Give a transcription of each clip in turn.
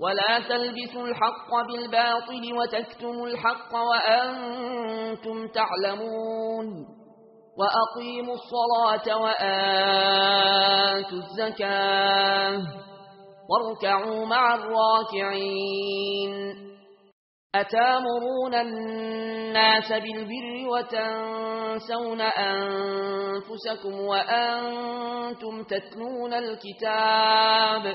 ولا تلبسوا الحق بالباطل وتكتموا الحق وأنتم تعلمون وأقيموا الصلاة وآتوا الزكاة واركعوا مع الراكعين أتامرون الناس بالبر وتنسون أنفسكم وأنتم تتنون الكتاب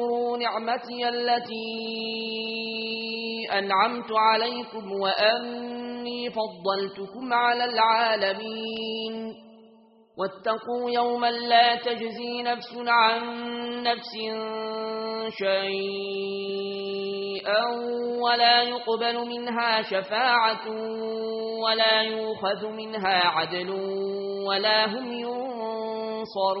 واذكروا نعمتي التي أنعمت عليكم وأني فضلتكم على العالمين. واتقوا يوما لا تجزي نفس عن نفس شيئا ولا يقبل منها شفاعة ولا يوخذ منها عدل ولا هم ينصرون.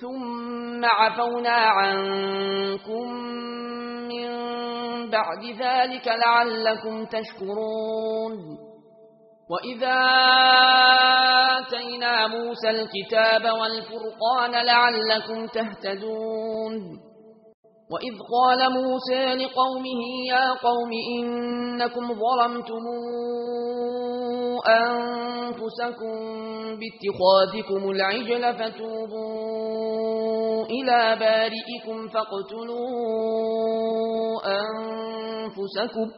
ثم عفونا عنكم من بعد ذلك لعلكم تشكرون. وإذا آتينا موسى الكتاب والفرقان لعلكم تهتدون. وإذ قال موسى لقومه يا قوم إنكم ظلمتمون أنفسكم باتخاذكم العجل فتوبوا إلى بارئكم فاقتلوا أنفسكم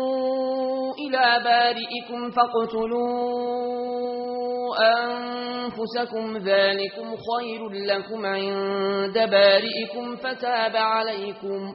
فتوبوا إلى بارئكم فاقتلوا أنفسكم ذلكم خير لكم عند بارئكم فتاب عليكم